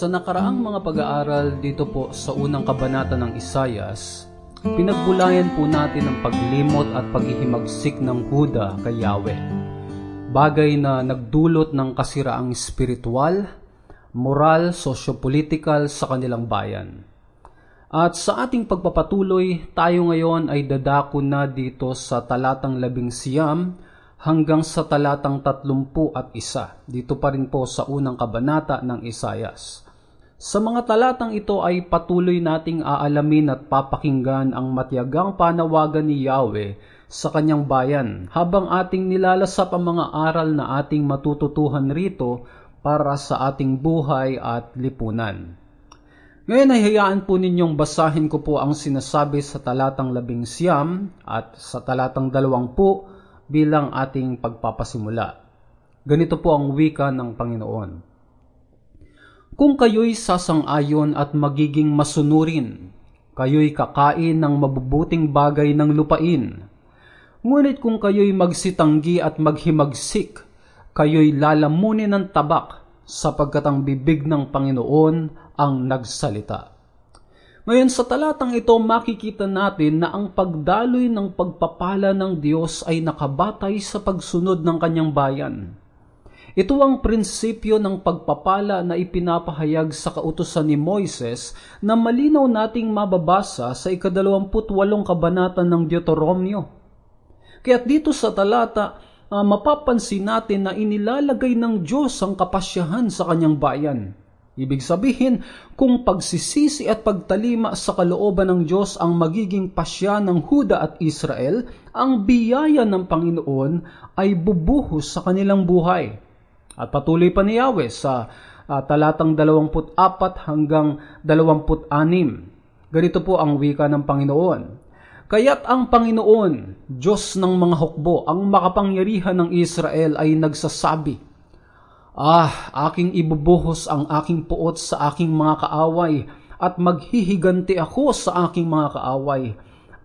Sa nakaraang mga pag-aaral dito po sa unang kabanata ng Isayas, pinagbulayan po natin ang paglimot at paghihimagsik ng Huda kay Yahweh. Bagay na nagdulot ng kasiraang spiritual, moral, sosyo-political sa kanilang bayan. At sa ating pagpapatuloy, tayo ngayon ay dadako na dito sa talatang labing siyam hanggang sa talatang tatlumpu at isa. Dito pa rin po sa unang kabanata ng Isayas. Sa mga talatang ito ay patuloy nating aalamin at papakinggan ang matyagang panawagan ni Yahweh sa kanyang bayan habang ating nilalasap ang mga aral na ating matututuhan rito para sa ating buhay at lipunan. Ngayon ay hayaan po ninyong basahin ko po ang sinasabi sa talatang labing siyam at sa talatang dalawang po bilang ating pagpapasimula. Ganito po ang wika ng Panginoon. Kung kayo'y sasang-ayon at magiging masunurin, kayo'y kakain ng mabubuting bagay ng lupain. Ngunit kung kayo'y magsitanggi at maghimagsik, kayo'y lalamunin ng tabak sapagkat ang bibig ng Panginoon ang nagsalita. Ngayon sa talatang ito makikita natin na ang pagdaloy ng pagpapala ng Diyos ay nakabatay sa pagsunod ng kanyang bayan. Ito ang prinsipyo ng pagpapala na ipinapahayag sa kautosan ni Moises na malinaw nating mababasa sa ikadalawamputwalong kabanata ng Deuteronomio. Kaya dito sa talata, uh, mapapansin natin na inilalagay ng Diyos ang kapasyahan sa kanyang bayan. Ibig sabihin, kung pagsisisi at pagtalima sa kalooban ng Diyos ang magiging pasya ng Huda at Israel, ang biyaya ng Panginoon ay bubuhos sa kanilang buhay. At patuloy pa ni Yahweh sa uh, talatang 24 hanggang 26. Ganito po ang wika ng Panginoon. Kaya't ang Panginoon, Diyos ng mga hukbo, ang makapangyarihan ng Israel ay nagsasabi, Ah, aking ibubuhos ang aking puot sa aking mga kaaway at maghihiganti ako sa aking mga kaaway.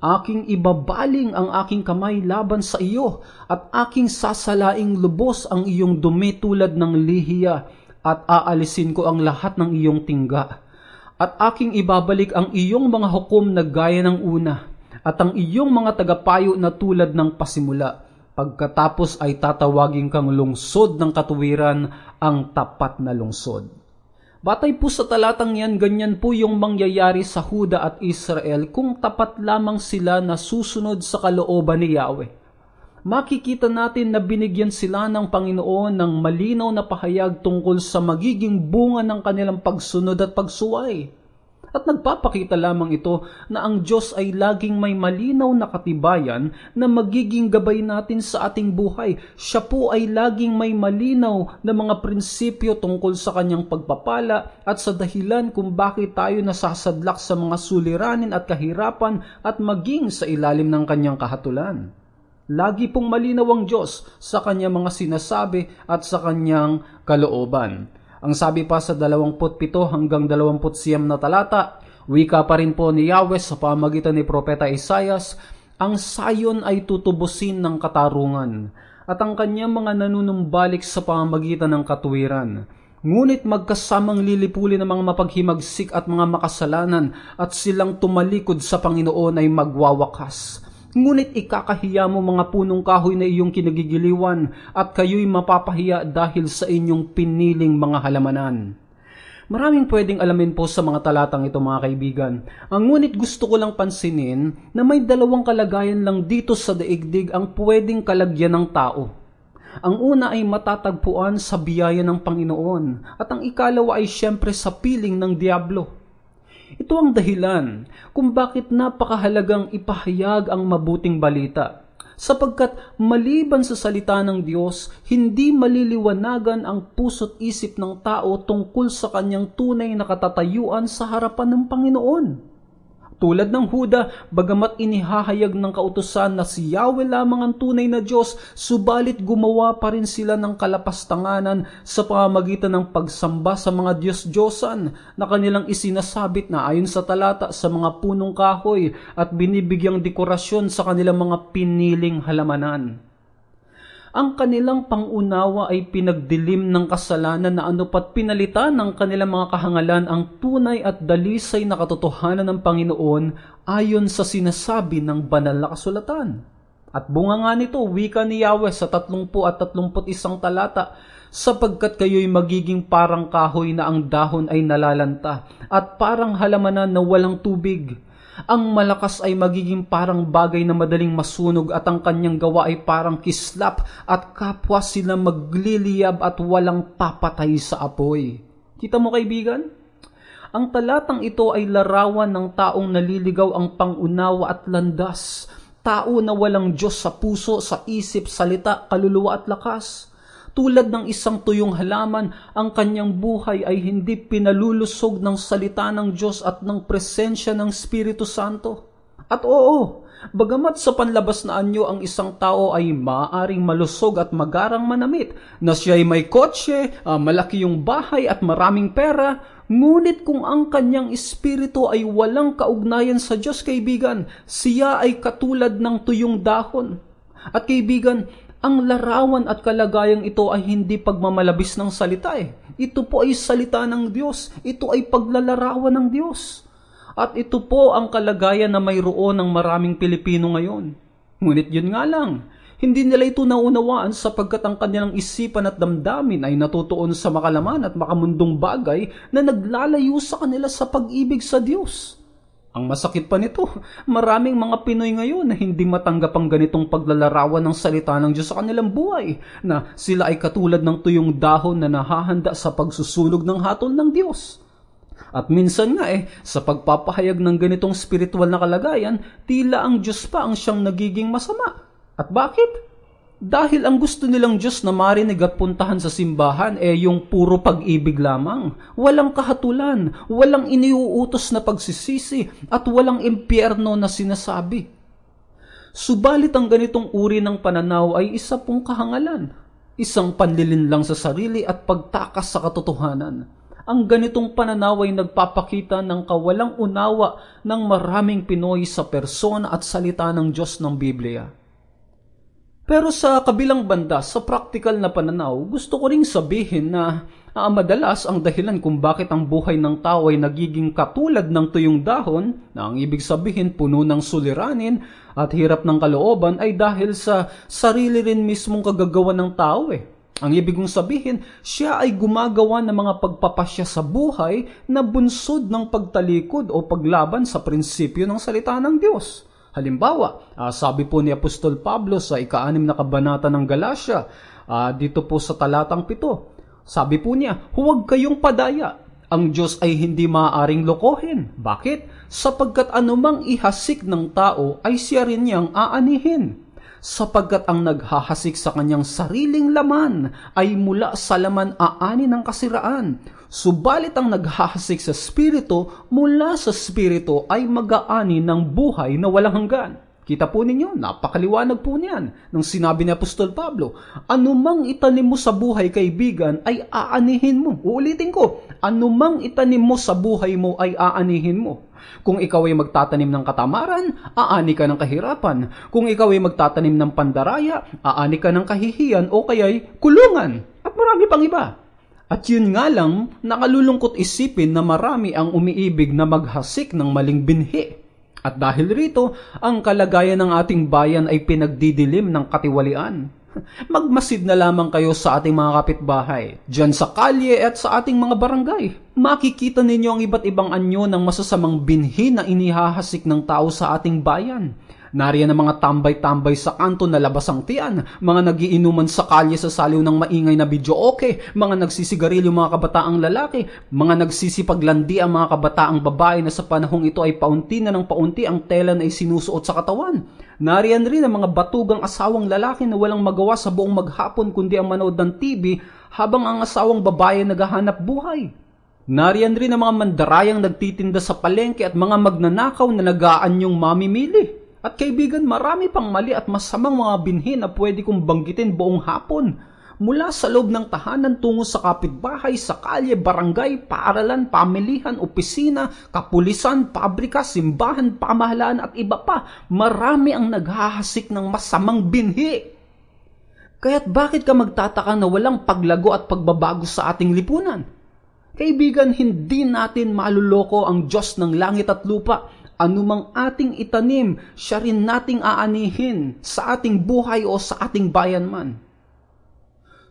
Aking ibabaling ang aking kamay laban sa iyo at aking sasalaing lubos ang iyong dumi tulad ng lihiya at aalisin ko ang lahat ng iyong tingga. At aking ibabalik ang iyong mga hukom na gaya ng una at ang iyong mga tagapayo na tulad ng pasimula Pagkatapos ay tatawagin kang lungsod ng katuwiran ang tapat na lungsod. Batay po sa talatang yan, ganyan po yung mangyayari sa Huda at Israel kung tapat lamang sila na susunod sa kalooban ni Yahweh. Makikita natin na binigyan sila ng Panginoon ng malinaw na pahayag tungkol sa magiging bunga ng kanilang pagsunod at pagsuway. At nagpapakita lamang ito na ang Diyos ay laging may malinaw na katibayan na magiging gabay natin sa ating buhay. Siya po ay laging may malinaw na mga prinsipyo tungkol sa kanyang pagpapala at sa dahilan kung bakit tayo nasasadlak sa mga suliranin at kahirapan at maging sa ilalim ng kanyang kahatulan. Lagi pong malinaw ang Diyos sa kanyang mga sinasabi at sa kanyang kalooban. Ang sabi pa sa 27 hanggang 29 na talata, wika pa rin po ni Yahweh sa pamagitan ni Propeta Isayas, ang sayon ay tutubusin ng katarungan at ang kanyang mga nanunumbalik sa pamagitan ng katuwiran. Ngunit magkasamang lilipuli ng mga mapaghimagsik at mga makasalanan at silang tumalikod sa Panginoon ay magwawakas Ngunit ikakahiya mo mga punong kahoy na iyong kinagigiliwan at kayo'y mapapahiya dahil sa inyong piniling mga halamanan. Maraming pwedeng alamin po sa mga talatang ito mga kaibigan. Ang ngunit gusto ko lang pansinin na may dalawang kalagayan lang dito sa daigdig ang pwedeng kalagyan ng tao. Ang una ay matatagpuan sa biyaya ng Panginoon at ang ikalawa ay siyempre sa piling ng Diablo. Ito ang dahilan kung bakit napakahalagang ipahayag ang mabuting balita. Sapagkat maliban sa salita ng Diyos, hindi maliliwanagan ang puso't isip ng tao tungkol sa kanyang tunay na katatayuan sa harapan ng Panginoon. Tulad ng Huda, bagamat inihahayag ng kautusan na si Yahweh lamang ang tunay na Diyos, subalit gumawa pa rin sila ng kalapastanganan sa pamamagitan ng pagsamba sa mga Diyos-Diyosan na kanilang isinasabit na ayon sa talata sa mga punong kahoy at binibigyang dekorasyon sa kanilang mga piniling halamanan. Ang kanilang pangunawa ay pinagdilim ng kasalanan na anupat pinalitan ng kanilang mga kahangalan ang tunay at dalisay na katotohanan ng Panginoon ayon sa sinasabi ng banal na kasulatan. At bunga nga nito, wika ni Yahweh sa 30 at 31 talata, sapagkat kayo'y magiging parang kahoy na ang dahon ay nalalanta at parang halamanan na walang tubig ang malakas ay magiging parang bagay na madaling masunog at ang kanyang gawa ay parang kislap at kapwa sila magliliyab at walang papatay sa apoy. Kita mo kaibigan? Ang talatang ito ay larawan ng taong naliligaw ang pangunawa at landas, tao na walang Diyos sa puso, sa isip, salita, kaluluwa at lakas. Tulad ng isang tuyong halaman, ang kanyang buhay ay hindi pinalulusog ng salita ng Diyos at ng presensya ng Espiritu Santo. At oo, bagamat sa panlabas na anyo ang isang tao ay maaaring malusog at magarang manamit, na siya ay may kotse, uh, malaki yung bahay at maraming pera, ngunit kung ang kanyang espiritu ay walang kaugnayan sa Diyos, kaibigan, siya ay katulad ng tuyong dahon. At kaibigan, ang larawan at kalagayang ito ay hindi pagmamalabis ng salita eh. Ito po ay salita ng Diyos. Ito ay paglalarawan ng Diyos. At ito po ang kalagayan na mayroon ng maraming Pilipino ngayon. Ngunit yun nga lang, hindi nila ito naunawaan sapagkat ang kanilang isipan at damdamin ay natutuon sa makalaman at makamundong bagay na naglalayo sa kanila sa pag-ibig sa Diyos. Ang masakit pa nito, maraming mga Pinoy ngayon na hindi matanggap ang ganitong paglalarawan ng salita ng Diyos sa kanilang buhay, na sila ay katulad ng tuyong dahon na nahahanda sa pagsusunog ng hatol ng Diyos. At minsan nga eh, sa pagpapahayag ng ganitong spiritual na kalagayan, tila ang Diyos pa ang siyang nagiging masama. At bakit? Dahil ang gusto nilang Diyos na marinig at puntahan sa simbahan eh yung puro pag-ibig lamang. Walang kahatulan, walang iniuutos na pagsisisi, at walang impyerno na sinasabi. Subalit ang ganitong uri ng pananaw ay isa pong kahangalan. Isang panlilin lang sa sarili at pagtakas sa katotohanan. Ang ganitong pananaw ay nagpapakita ng kawalang unawa ng maraming Pinoy sa persona at salita ng Diyos ng Biblia. Pero sa kabilang banda, sa practical na pananaw, gusto ko ring sabihin na uh, madalas ang dahilan kung bakit ang buhay ng tao ay nagiging katulad ng tuyong dahon, na ang ibig sabihin puno ng suliranin at hirap ng kalooban ay dahil sa sarili rin mismong kagagawa ng tao eh. Ang ibig kong sabihin, siya ay gumagawa ng mga pagpapasya sa buhay na bunsod ng pagtalikod o paglaban sa prinsipyo ng salita ng Diyos. Halimbawa, uh, sabi po ni Apostol Pablo sa ika-anim na kabanata ng Galacia, uh, dito po sa talatang pito, sabi po niya, huwag kayong padaya. Ang Diyos ay hindi maaaring lokohin. Bakit? Sapagkat anumang ihasik ng tao ay siya rin niyang aanihin sapagkat ang naghahasik sa kanyang sariling laman ay mula sa laman aani ng kasiraan. Subalit ang naghahasik sa spirito mula sa spirito ay mag-aani ng buhay na walang hanggan. Kita po ninyo, napakaliwanag po niyan nang sinabi ni Apostol Pablo, anumang itanim mo sa buhay kaibigan ay aanihin mo. Uulitin ko, anumang itanim mo sa buhay mo ay aanihin mo. Kung ikaw ay magtatanim ng katamaran, aani ka ng kahirapan. Kung ikaw ay magtatanim ng pandaraya, aani ka ng kahihiyan o kaya'y kulungan. At marami pang iba. At yun nga lang, nakalulungkot isipin na marami ang umiibig na maghasik ng maling binhi. At dahil rito, ang kalagayan ng ating bayan ay pinagdidilim ng katiwalian. Magmasid na lamang kayo sa ating mga kapitbahay, dyan sa kalye at sa ating mga barangay. Makikita ninyo ang iba't ibang anyo ng masasamang binhi na inihahasik ng tao sa ating bayan. Nariyan ang mga tambay-tambay sa kanto na labas ang tiyan, mga nagiinuman sa kalye sa saliw ng maingay na video okay, mga nagsisigarilyo mga kabataang lalaki, mga nagsisipaglandi ang mga kabataang babae na sa panahong ito ay paunti na ng paunti ang tela na isinusuot sa katawan. Nariyan rin ang mga batugang asawang lalaki na walang magawa sa buong maghapon kundi ang manood ng TV habang ang asawang babae naghahanap buhay. Nariyan rin ang mga mandarayang nagtitinda sa palengke at mga magnanakaw na nagaanyong mamimili. At kaibigan, marami pang mali at masamang mga binhi na pwede kong banggitin buong hapon. Mula sa loob ng tahanan tungo sa kapitbahay, sa kalye, barangay, paaralan, pamilihan, opisina, kapulisan, pabrika, simbahan, pamahalaan at iba pa, marami ang naghahasik ng masamang binhi. Kaya't bakit ka magtataka na walang paglago at pagbabago sa ating lipunan? Kaibigan, hindi natin maluloko ang Diyos ng langit at lupa. Anumang ating itanim, siya rin nating aanihin sa ating buhay o sa ating bayan man.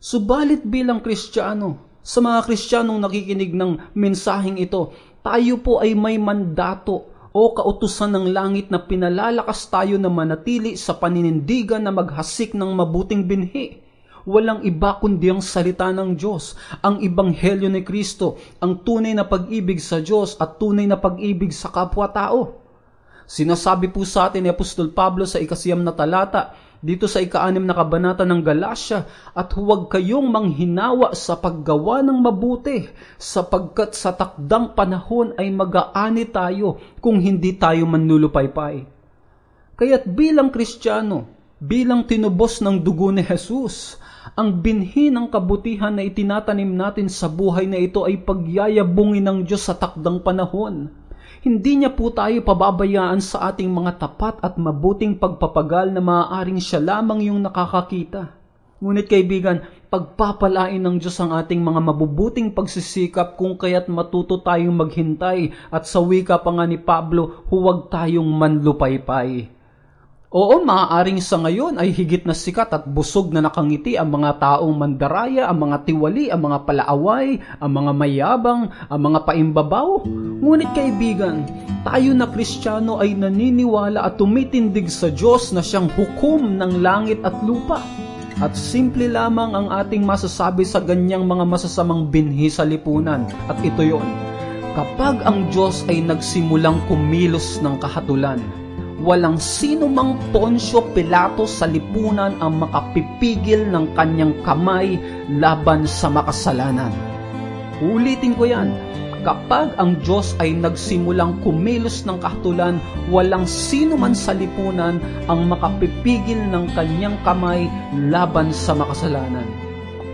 Subalit bilang Kristiyano, sa mga Kristiyanong nakikinig ng mensaheng ito, tayo po ay may mandato o kautusan ng langit na pinalalakas tayo na manatili sa paninindigan na maghasik ng mabuting binhi. Walang iba kundi ang salita ng Diyos, ang ibanghelyo ni Kristo, ang tunay na pag-ibig sa Diyos at tunay na pag-ibig sa kapwa-tao. Sinasabi po sa atin ni Apostol Pablo sa ikasiyam na talata, dito sa ikaanim na kabanata ng Galasya at huwag kayong manghinawa sa paggawa ng mabuti sapagkat sa takdang panahon ay mag-aani tayo kung hindi tayo manlulupaypay. Kaya't bilang Kristiyano, bilang tinubos ng dugo ni Jesus, ang binhi ng kabutihan na itinatanim natin sa buhay na ito ay pagyayabungin ng Diyos sa takdang panahon hindi niya po tayo pababayaan sa ating mga tapat at mabuting pagpapagal na maaaring siya lamang yung nakakakita. Ngunit kaibigan, pagpapalain ng Diyos ang ating mga mabubuting pagsisikap kung kaya't matuto tayong maghintay at sa wika pa nga ni Pablo, huwag tayong manlupaypay. Oo, maaaring sa ngayon ay higit na sikat at busog na nakangiti ang mga taong mandaraya, ang mga tiwali, ang mga palaaway, ang mga mayabang, ang mga paimbabaw. Ngunit kaibigan, tayo na Kristiyano ay naniniwala at tumitindig sa Diyos na siyang hukom ng langit at lupa. At simple lamang ang ating masasabi sa ganyang mga masasamang binhi sa lipunan. At ito yon. Kapag ang Diyos ay nagsimulang kumilos ng kahatulan, walang sino mang Ponsyo Pilato sa lipunan ang makapipigil ng kanyang kamay laban sa makasalanan. Ulitin ko yan, kapag ang Diyos ay nagsimulang kumilos ng kahatulan, walang sino man sa lipunan ang makapipigil ng kanyang kamay laban sa makasalanan.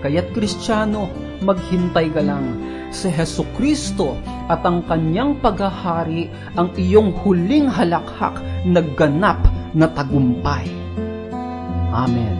Kaya't Kristiyano, maghintay ka lang si Heso Kristo at ang kanyang paghahari ang iyong huling halakhak na ganap na tagumpay. Amen.